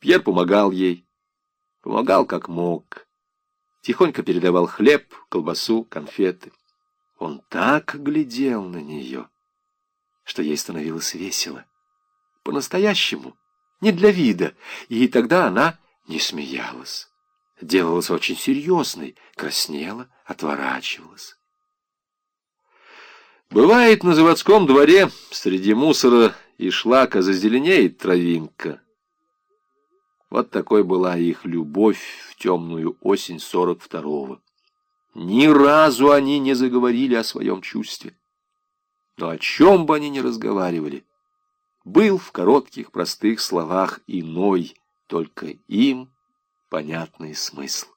Пьер помогал ей, помогал как мог. Тихонько передавал хлеб, колбасу, конфеты. Он так глядел на нее, что ей становилось весело. По-настоящему, не для вида. И тогда она не смеялась. Делалась очень серьезной, краснела, отворачивалась. Бывает, на заводском дворе среди мусора и шлака зазеленеет травинка. Вот такой была их любовь в темную осень сорок второго. Ни разу они не заговорили о своем чувстве. Но о чем бы они ни разговаривали, был в коротких простых словах иной, только им понятный смысл.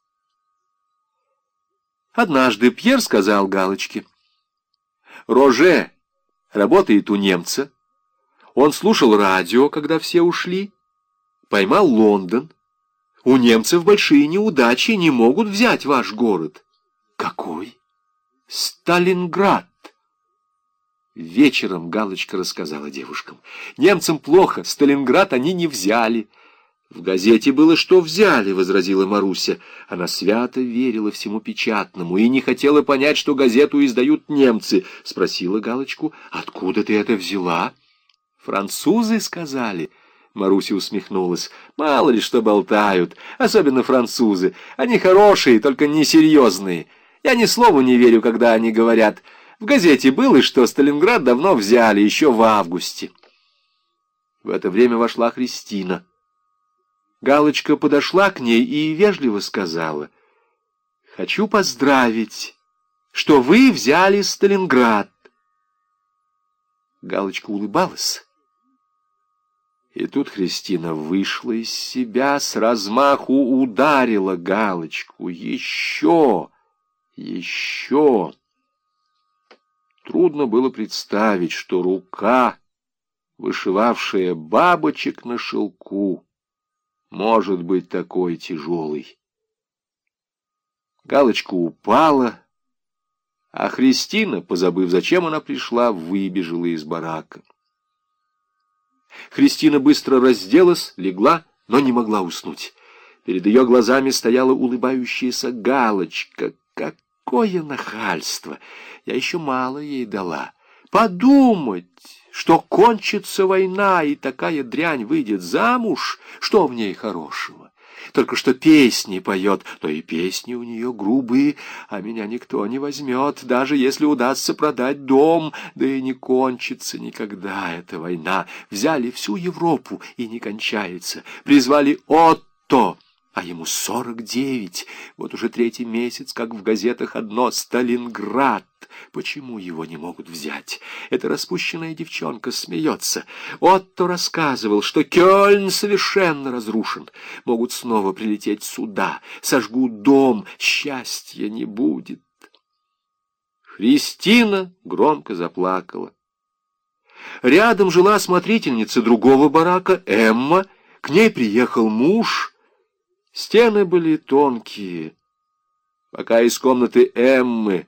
Однажды Пьер сказал Галочке, «Роже работает у немца. Он слушал радио, когда все ушли, поймал Лондон. У немцев большие неудачи, не могут взять ваш город». «Какой?» «Сталинград». Вечером Галочка рассказала девушкам. «Немцам плохо, Сталинград они не взяли». «В газете было, что взяли», — возразила Маруся. Она свято верила всему печатному и не хотела понять, что газету издают немцы. Спросила Галочку, «Откуда ты это взяла?» «Французы сказали». Маруся усмехнулась. «Мало ли что болтают, особенно французы. Они хорошие, только несерьезные. Я ни слову не верю, когда они говорят. В газете было, что Сталинград давно взяли, еще в августе». В это время вошла Христина. Галочка подошла к ней и вежливо сказала, «Хочу поздравить, что вы взяли Сталинград». Галочка улыбалась. И тут Христина вышла из себя, с размаху ударила Галочку. Еще, еще. Трудно было представить, что рука, вышивавшая бабочек на шелку, может быть такой тяжелый. Галочка упала, а Христина, позабыв, зачем она пришла, выбежала из барака. Христина быстро разделась, легла, но не могла уснуть. Перед ее глазами стояла улыбающаяся Галочка. Какое нахальство! Я еще мало ей дала. Подумать, что кончится война, и такая дрянь выйдет замуж, что в ней хорошего? Только что песни поет, но и песни у нее грубые, а меня никто не возьмет, даже если удастся продать дом, да и не кончится никогда эта война. Взяли всю Европу, и не кончается. Призвали Отто, а ему сорок девять. Вот уже третий месяц, как в газетах одно «Сталинград». Почему его не могут взять? Эта распущенная девчонка смеется. Отто рассказывал, что Кёльн совершенно разрушен. Могут снова прилететь сюда, сожгут дом, счастья не будет. Христина громко заплакала. Рядом жила смотрительница другого барака, Эмма. К ней приехал муж — Стены были тонкие. Пока из комнаты Эммы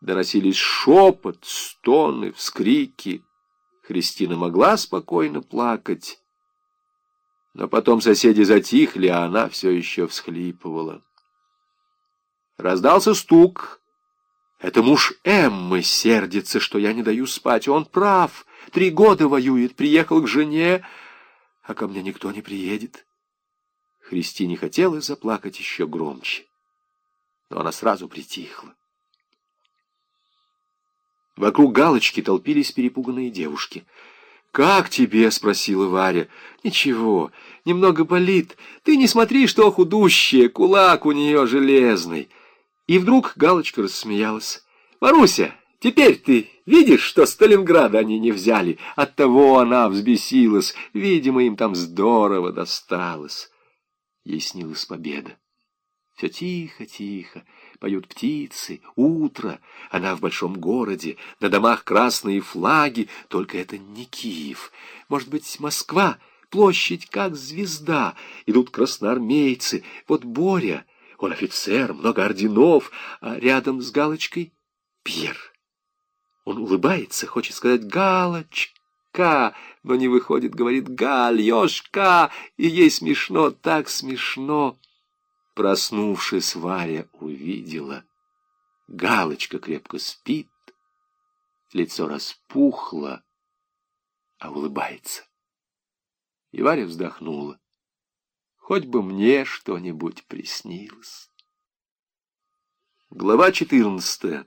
доносились шепот, стоны, вскрики, Христина могла спокойно плакать. Но потом соседи затихли, а она все еще всхлипывала. Раздался стук. Это муж Эммы сердится, что я не даю спать. Он прав. Три года воюет, приехал к жене, а ко мне никто не приедет. Христине хотелось заплакать еще громче, но она сразу притихла. Вокруг галочки толпились перепуганные девушки. «Как тебе?» — спросила Варя. «Ничего, немного болит. Ты не смотри, что худущая, кулак у нее железный». И вдруг галочка рассмеялась. «Маруся, теперь ты видишь, что Сталинграда они не взяли? Оттого она взбесилась. Видимо, им там здорово досталось». Ей снилась победа. Все тихо, тихо, поют птицы, утро, она в большом городе, на домах красные флаги, только это не Киев. Может быть, Москва, площадь как звезда, идут красноармейцы, вот Боря, он офицер, много орденов, а рядом с галочкой Пьер. Он улыбается, хочет сказать «Галочка». Ка, но не выходит, говорит Гальёшка, и ей смешно, так смешно. Проснувшись, Варя увидела. Галочка крепко спит, лицо распухло, а улыбается. И Варя вздохнула. Хоть бы мне что-нибудь приснилось. Глава четырнадцатая.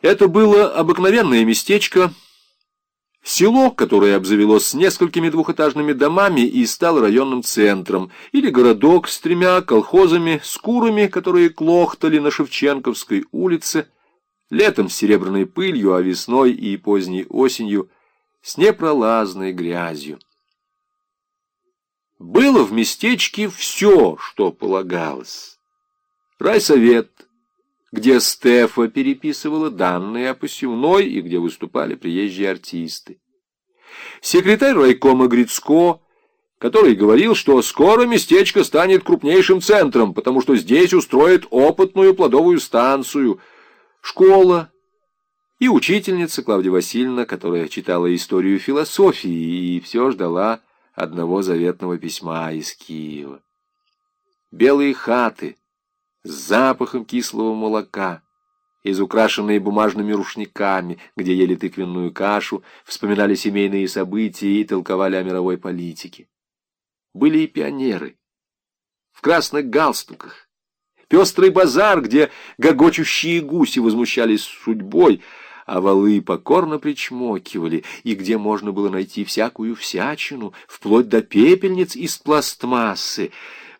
Это было обыкновенное местечко, село, которое обзавелось несколькими двухэтажными домами и стало районным центром, или городок с тремя колхозами, с курами, которые клохтали на Шевченковской улице, летом с серебряной пылью, а весной и поздней осенью с непролазной грязью. Было в местечке все, что полагалось. Райсовет, где Стефа переписывала данные о посевной и где выступали приезжие артисты. Секретарь райкома Грицко, который говорил, что скоро местечко станет крупнейшим центром, потому что здесь устроят опытную плодовую станцию, школа и учительница Клавдия Васильевна, которая читала историю философии и все ждала одного заветного письма из Киева. Белые хаты — с запахом кислого молока, из украшенные бумажными рушниками, где ели тыквенную кашу, вспоминали семейные события и толковали о мировой политике. Были и пионеры в красных галстуках, пестрый базар, где гогочущие гуси возмущались судьбой, а валы покорно причмокивали, и где можно было найти всякую всячину, вплоть до пепельниц из пластмассы,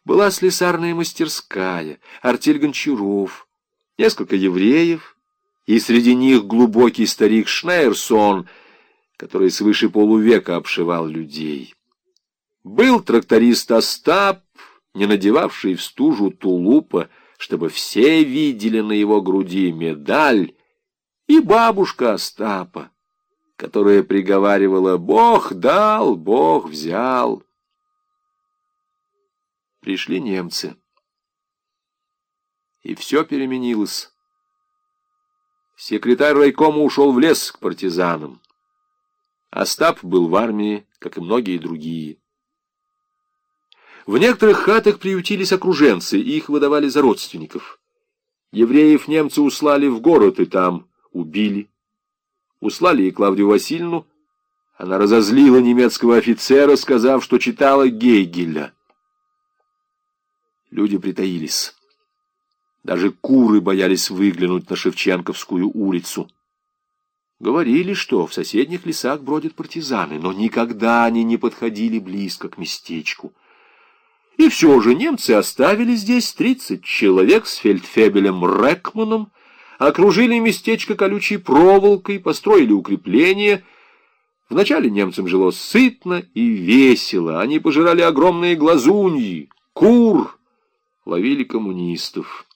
была слесарная мастерская, артель гончаров, несколько евреев, и среди них глубокий старик Шнейерсон, который свыше полувека обшивал людей. Был тракторист Остап, не надевавший в стужу тулупа, чтобы все видели на его груди медаль, и бабушка Остапа, которая приговаривала «Бог дал, Бог взял» пришли немцы. И все переменилось. Секретарь райкома ушел в лес к партизанам. Остап был в армии, как и многие другие. В некоторых хатах приютились окруженцы, и их выдавали за родственников. Евреев немцы услали в город и там убили. Услали и Клавдию Васильевну. Она разозлила немецкого офицера, сказав, что читала Гейгеля. Люди притаились. Даже куры боялись выглянуть на Шевченковскую улицу. Говорили, что в соседних лесах бродят партизаны, но никогда они не подходили близко к местечку. И все же немцы оставили здесь тридцать человек с фельдфебелем Рекманом, окружили местечко колючей проволокой, построили укрепления. Вначале немцам жилось сытно и весело. Они пожирали огромные глазуньи, кур, ловили коммунистов.